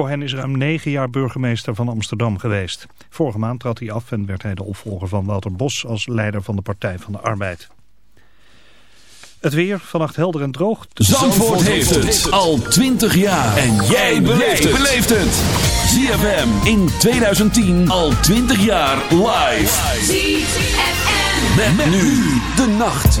Cohen is ruim negen jaar burgemeester van Amsterdam geweest. Vorige maand trad hij af en werd hij de opvolger van Wouter Bos als leider van de Partij van de Arbeid. Het weer, vannacht helder en droog. Zandvoort, heeft het al 20 jaar. En jij beleeft het. ZFM in 2010 al 20 jaar live. ZFM. Met, nu de nacht.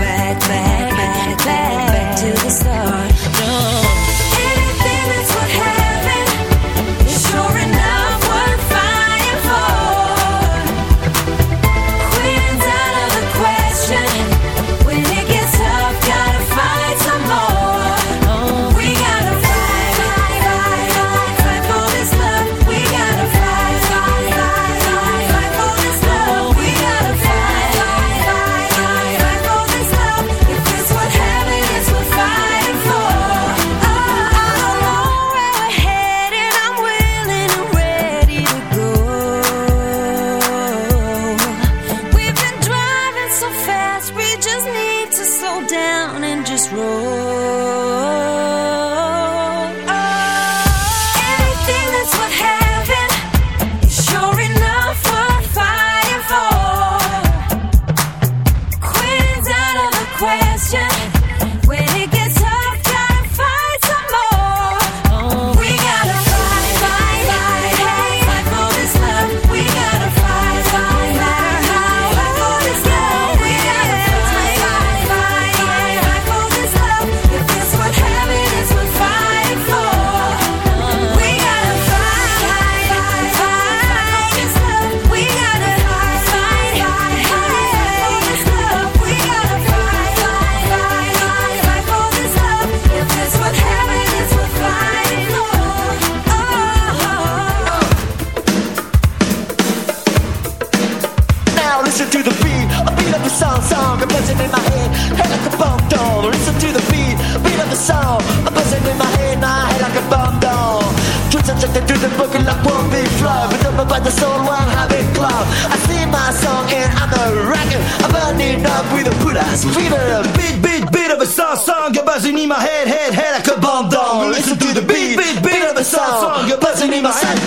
the soul, one habit club. I sing my song and I'm a rocker, I'm burning up with a put ass fever. Beat, beat, beat of a song, song, a buzzing in my head, head, head like a bomb down. Listen to the beat, beat, beat of a song, song, a buzzing in my head.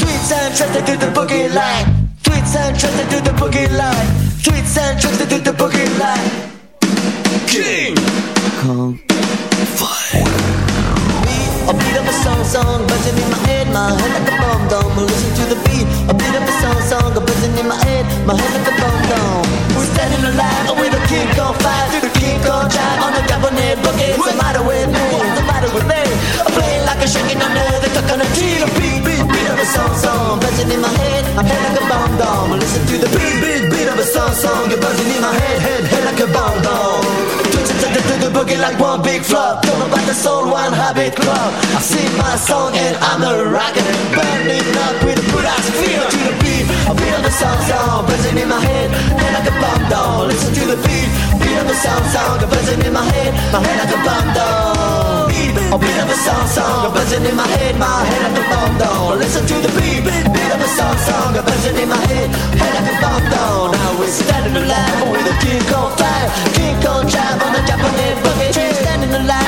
Tweets and trusted to the boogie line. Tweets and trusted to the boogie line. Tweets and trusted to the boogie line. My head like a bomb dome. We're standing alive with a king on fire, to the king on drive on the cabinet boogie. What's the matter with me? What's the matter with me? I'm playing like a shaking under the coconut tree. The beat, beat, beat of a song, song, buzzing in my head, my head like a bomb dome. Listen to the beat, beat, beat of a song. song, you're buzzing in my head, head, head like a bomb down. The boogie like one big flop Don't about the soul, one habit club I sing my song and I'm a rocker Burning up with a good ass feel to the beat of the song song Buzzing in my head, head like a bomb down Listen to the beat, beat of the song song Buzzing in my head, my head like a bomb down a beat of the song song Buzzing in my head, my head like a bomb down Listen to the beat, beat of the song song Buzzing in my head, head like a bomb down Now we're standing alive with a king on fire. King on jive on the Japanese boogie. Standing alive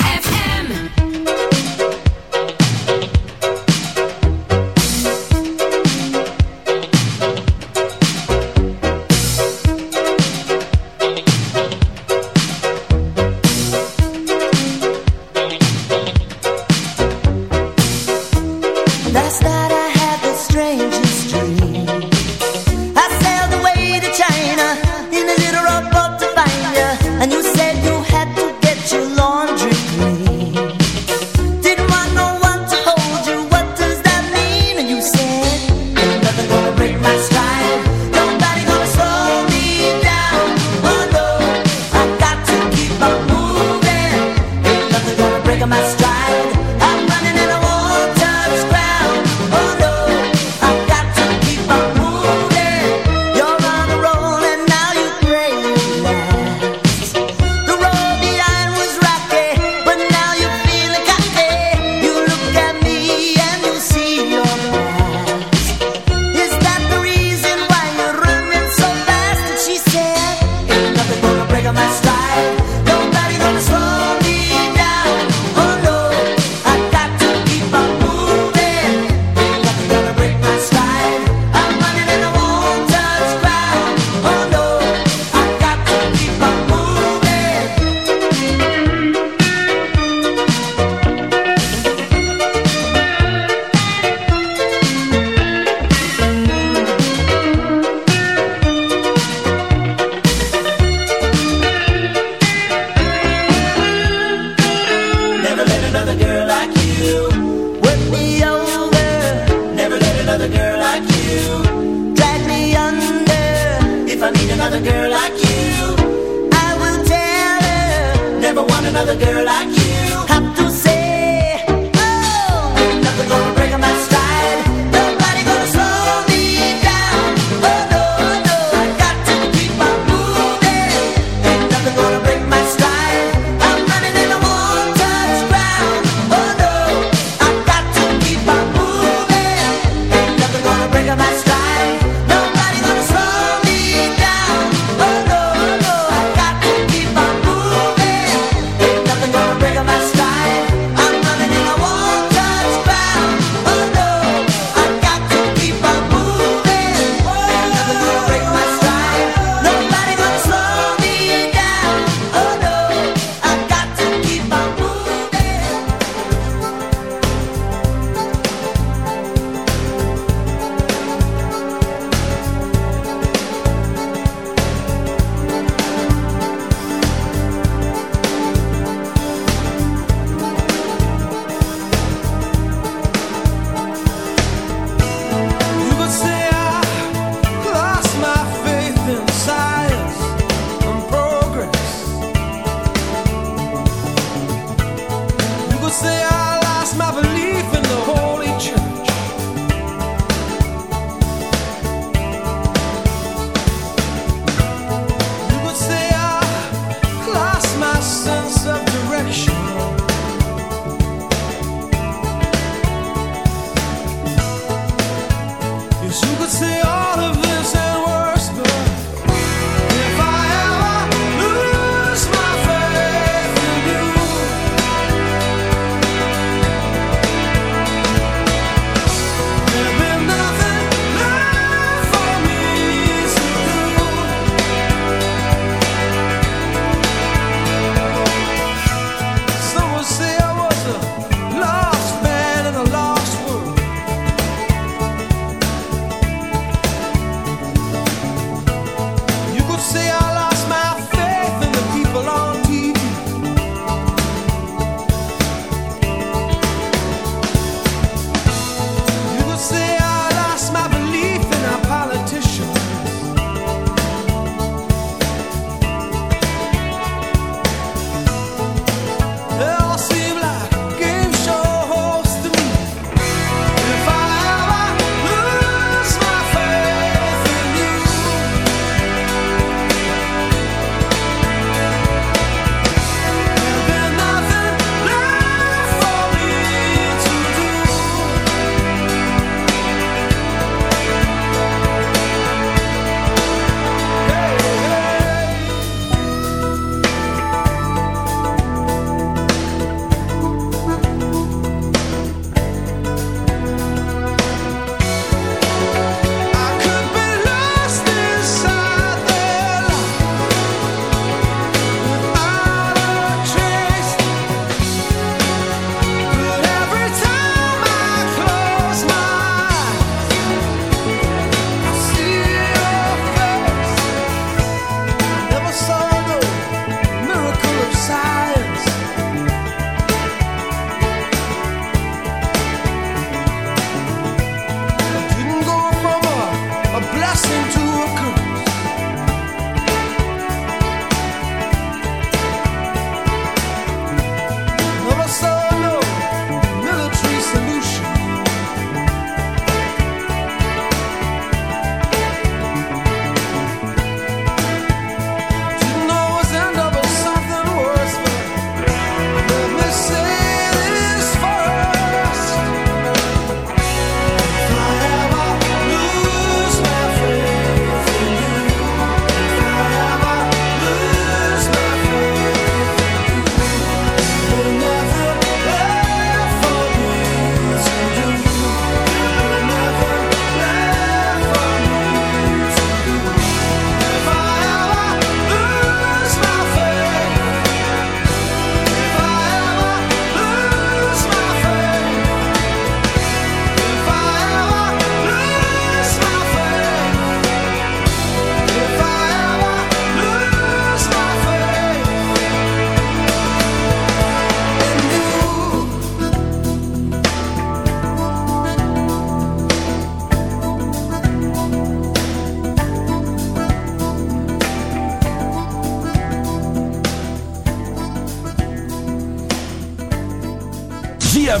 That's that.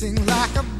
dancing like a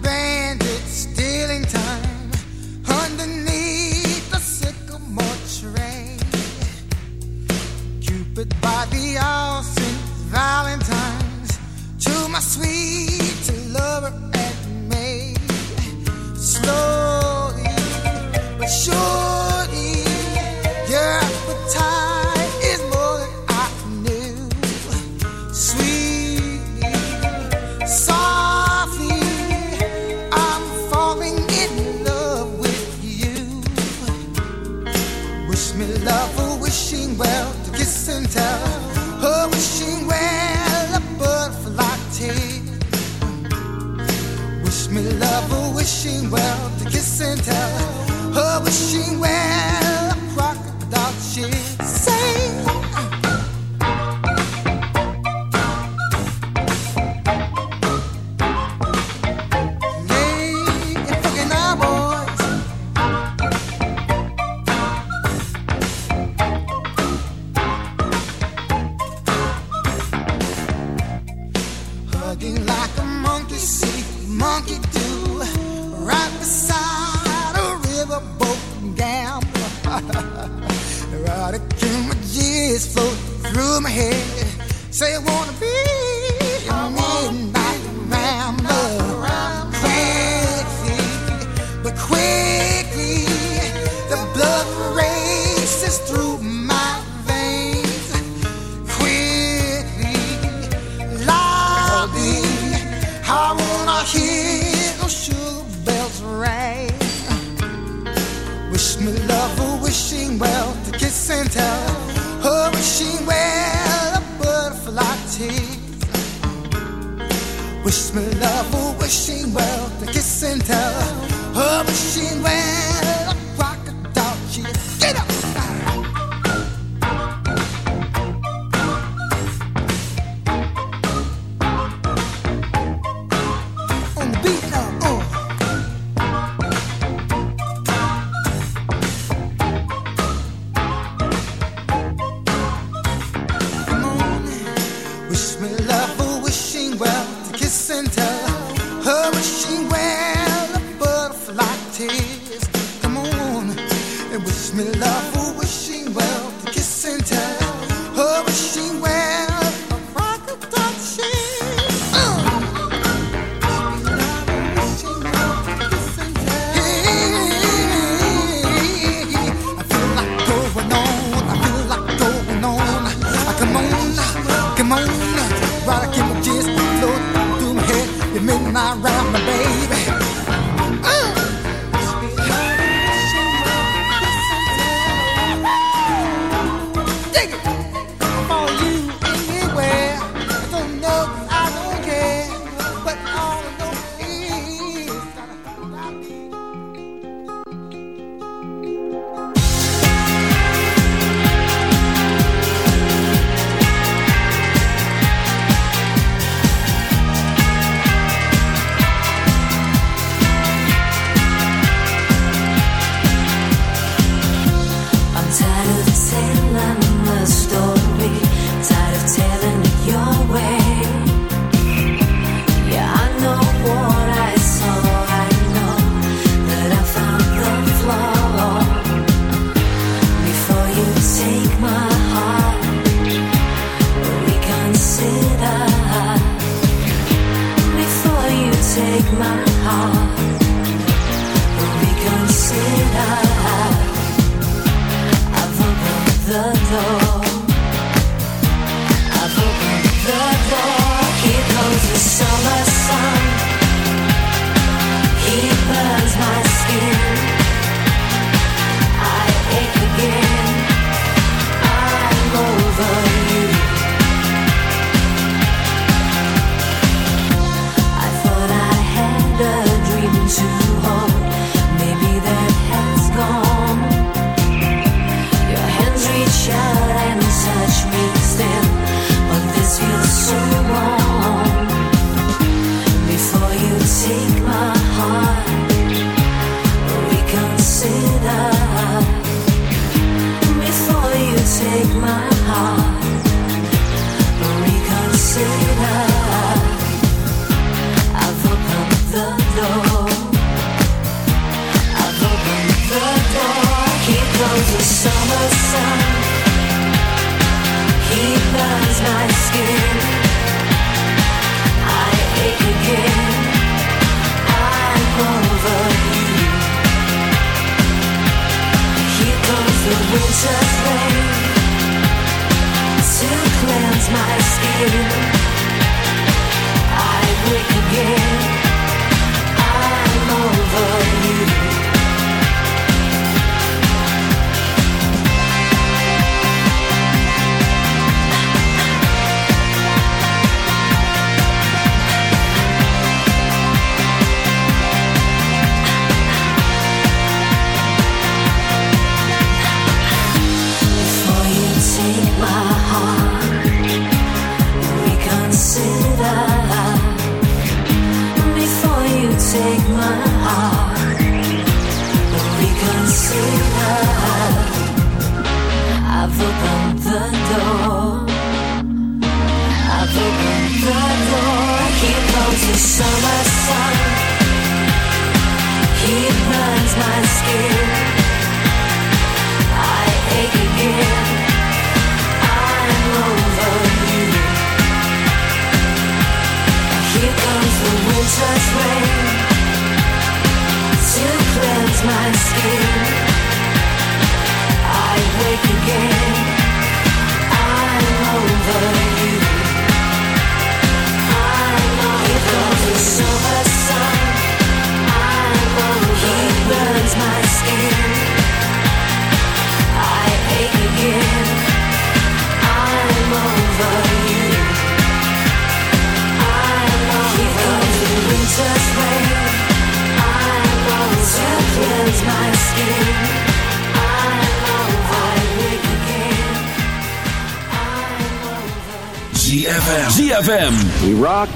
Wish me love, oh, wishing well, to kiss and tell. Oh, wishing well, a butterfly tea. Wish me love, oh, wishing well, to kiss and tell. Oh, wishing well.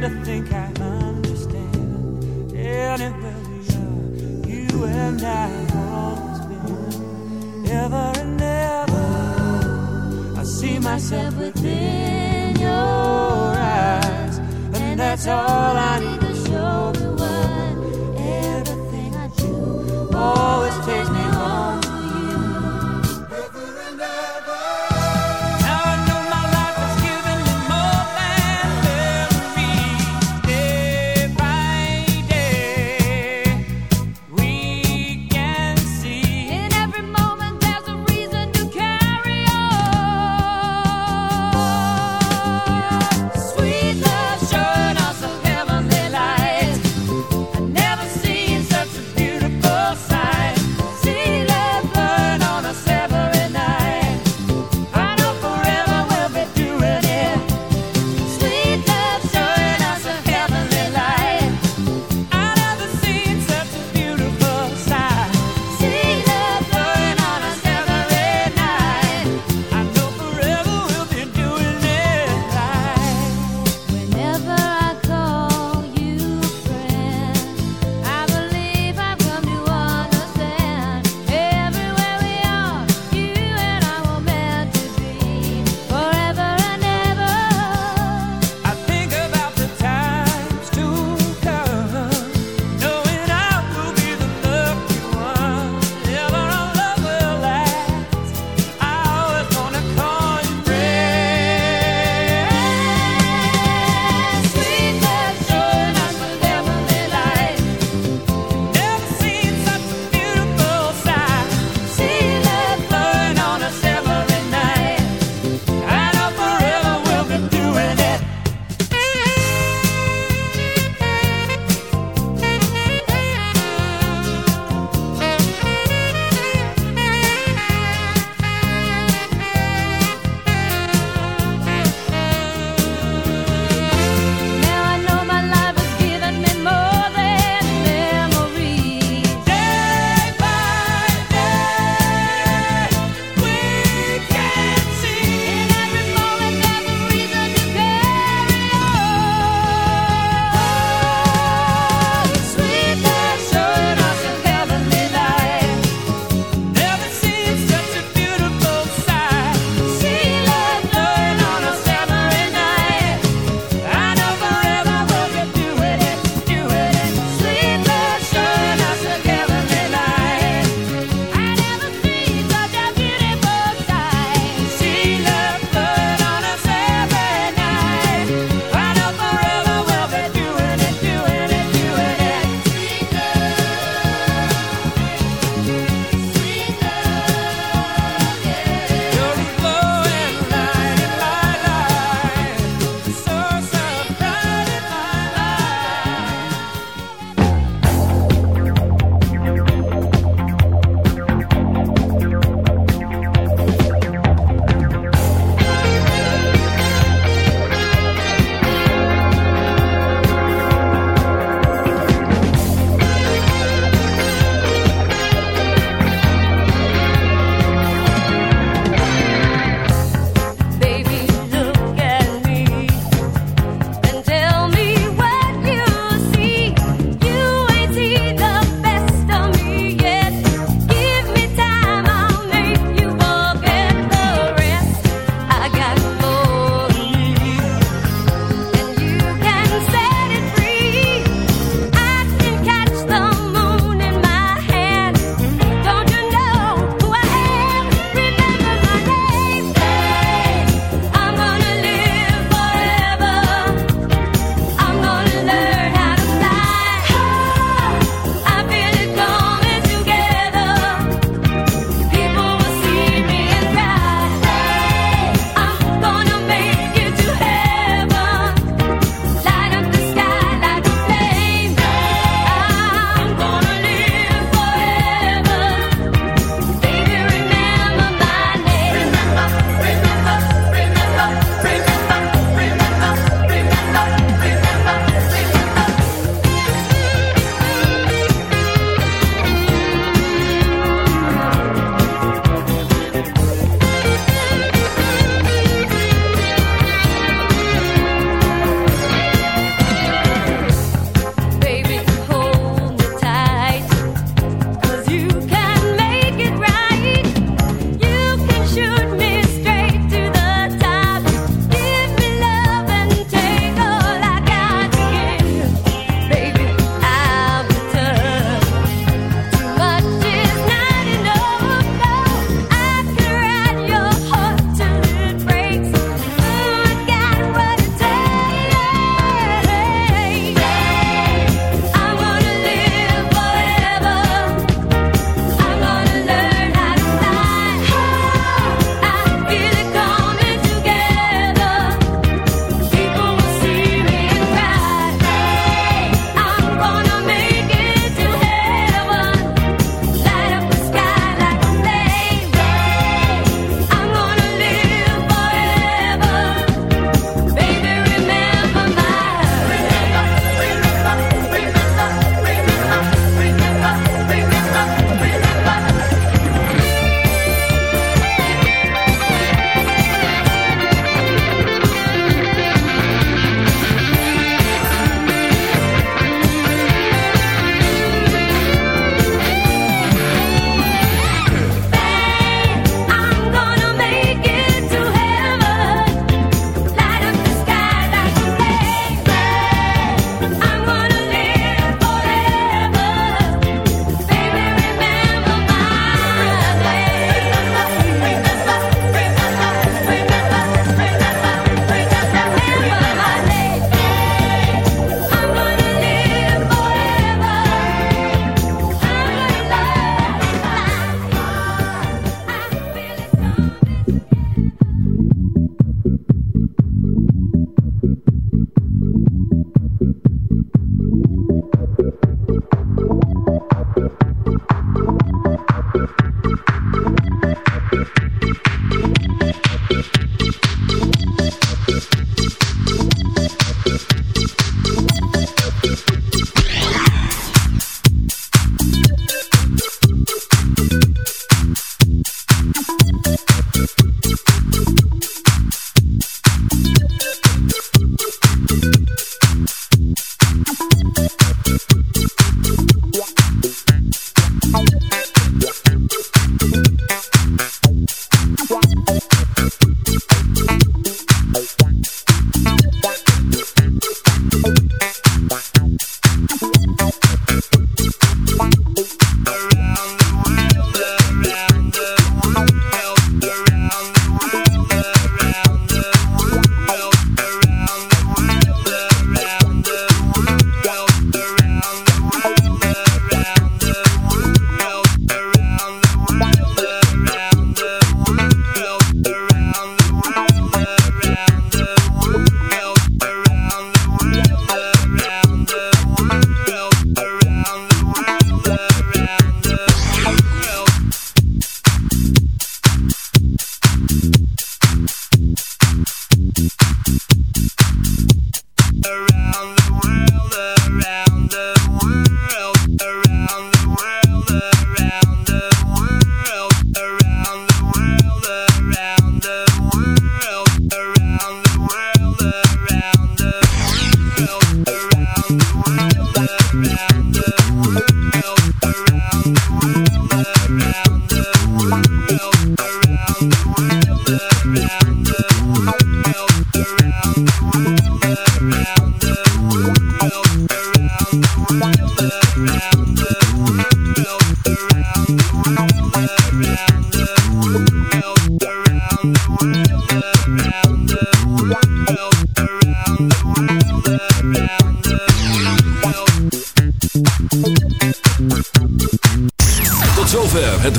to think I understand. Anywhere we are, you and I have always been. Ever and ever, I see myself within your eyes, and that's all I need.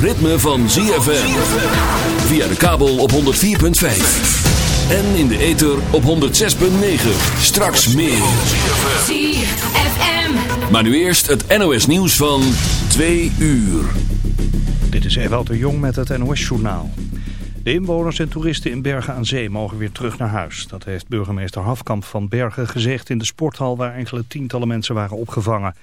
Ritme van ZFM. Via de kabel op 104.5. En in de ether op 106.9. Straks meer. ZFM. Maar nu eerst het NOS nieuws van 2 uur. Dit is Ewout de Jong met het NOS-journaal. De inwoners en toeristen in Bergen aan Zee mogen weer terug naar huis. Dat heeft burgemeester Hafkamp van Bergen gezegd in de sporthal waar enkele tientallen mensen waren opgevangen.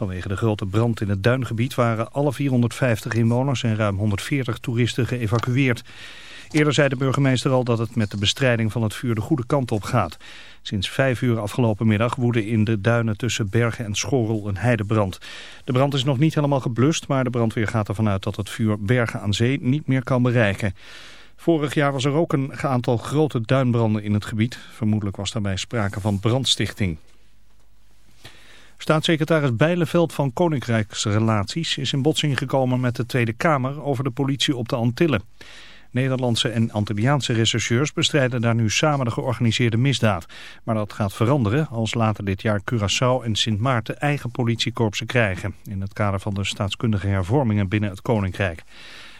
Vanwege de grote brand in het duingebied waren alle 450 inwoners en ruim 140 toeristen geëvacueerd. Eerder zei de burgemeester al dat het met de bestrijding van het vuur de goede kant op gaat. Sinds vijf uur afgelopen middag woedde in de duinen tussen Bergen en Schorrel een heidebrand. De brand is nog niet helemaal geblust, maar de brandweer gaat ervan uit dat het vuur Bergen aan Zee niet meer kan bereiken. Vorig jaar was er ook een aantal grote duinbranden in het gebied. Vermoedelijk was daarbij sprake van brandstichting. Staatssecretaris Bijleveld van Koninkrijksrelaties is in botsing gekomen met de Tweede Kamer over de politie op de Antillen. Nederlandse en Antilliaanse rechercheurs bestrijden daar nu samen de georganiseerde misdaad. Maar dat gaat veranderen als later dit jaar Curaçao en Sint Maarten eigen politiekorpsen krijgen. In het kader van de staatskundige hervormingen binnen het Koninkrijk.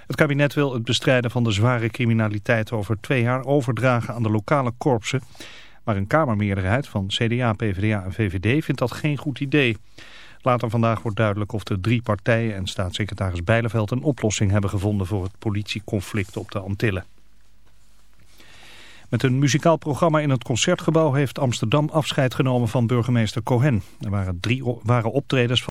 Het kabinet wil het bestrijden van de zware criminaliteit over twee jaar overdragen aan de lokale korpsen. Maar een kamermeerderheid van CDA, PvdA en VVD vindt dat geen goed idee. Later vandaag wordt duidelijk of de drie partijen en staatssecretaris Bijleveld een oplossing hebben gevonden voor het politieconflict op de Antillen. Met een muzikaal programma in het Concertgebouw heeft Amsterdam afscheid genomen van burgemeester Cohen. Er waren drie waren optredens van